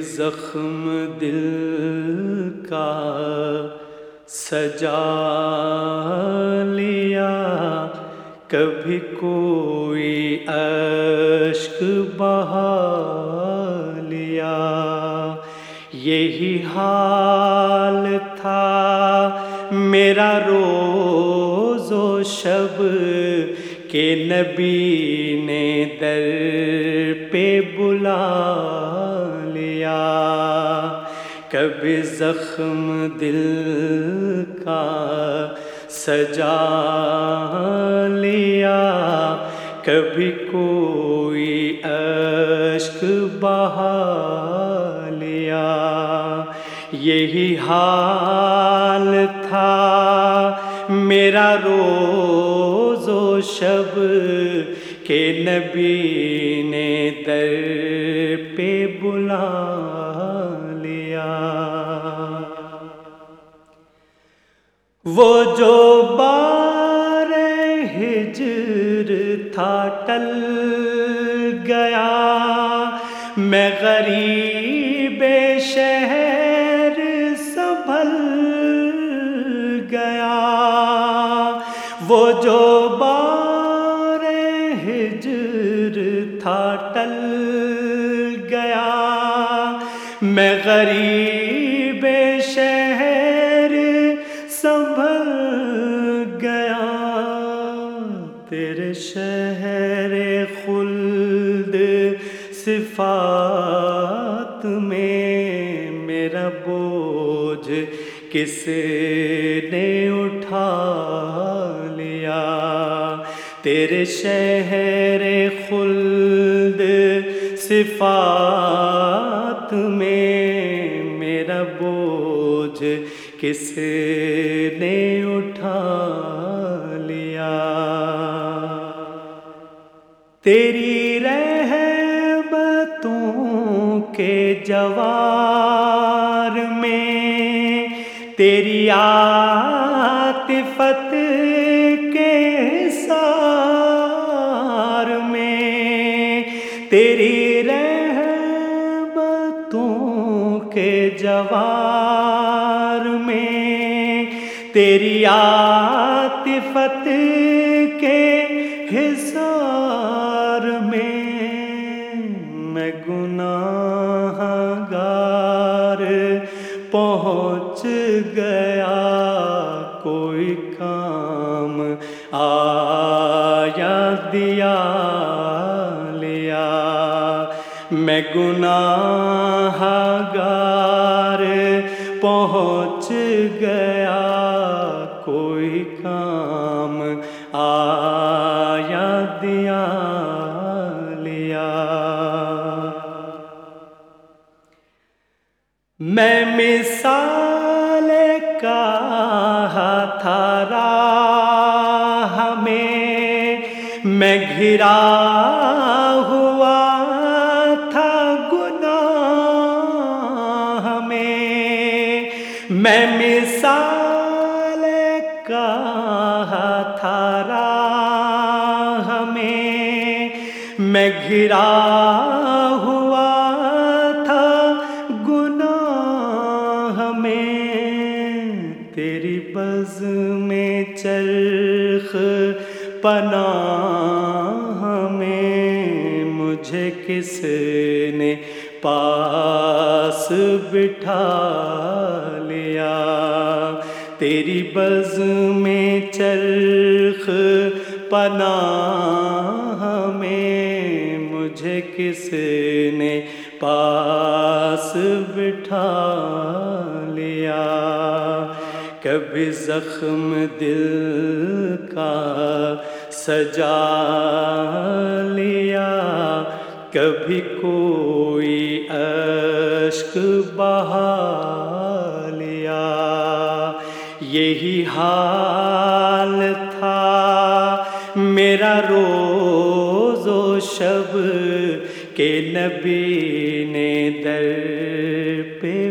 زخم دل کا سجا لیا۔ کبھی کوئی اشک بہا لیا۔ یہی حال تھا۔ میرا روز و شب کہ نبی نے در پہ بلا کبھی زخم دل کا سجا لیا؟ کبھی کوئی اشک بہا لیا؟ یہی حال تھا میرا روز و شب کہ نبی نے در پہ بلا وہ جو بار ہجر تھا ٹل گیا۔ میں غریب شہر سنبھل گیا۔ وہ جو بار ہجر تھا ٹل گیا۔ میں غریب صفات میں میرا بوجھ کس نے اٹھا لیا؟ تیرے شہر خلد صفات میں میرا بوجھ کس نے اٹھا لیا؟ تیری کے جوار میں تیری عاطفت کے سار میں تیری رحمتوں کے جوار میں تیری عاطفت کے حصار پہنچ گیا کوئی کام۔ آیا دیا لیا۔ میں گناہ گار پہنچ گیا کوئی کام۔ آیا دیا میں مثال کا تھا راہ میں۔ میں گھرا ہوا تھا گناہ میں۔ میں مثال کا تھا راہ میں گھرا ہوا بز میں چرخ پناہ میں مجھے کس نے پاس بٹھا لیا؟ تیری بز میں چرخ پناہ میں مجھے کس نے پاس بٹھا لیا کبھی زخم دل کا سجا لیا، کبھی کوئی اشک بہا لیا۔ یہی حال تھا میرا روز و شب کہ نبی نے در پہ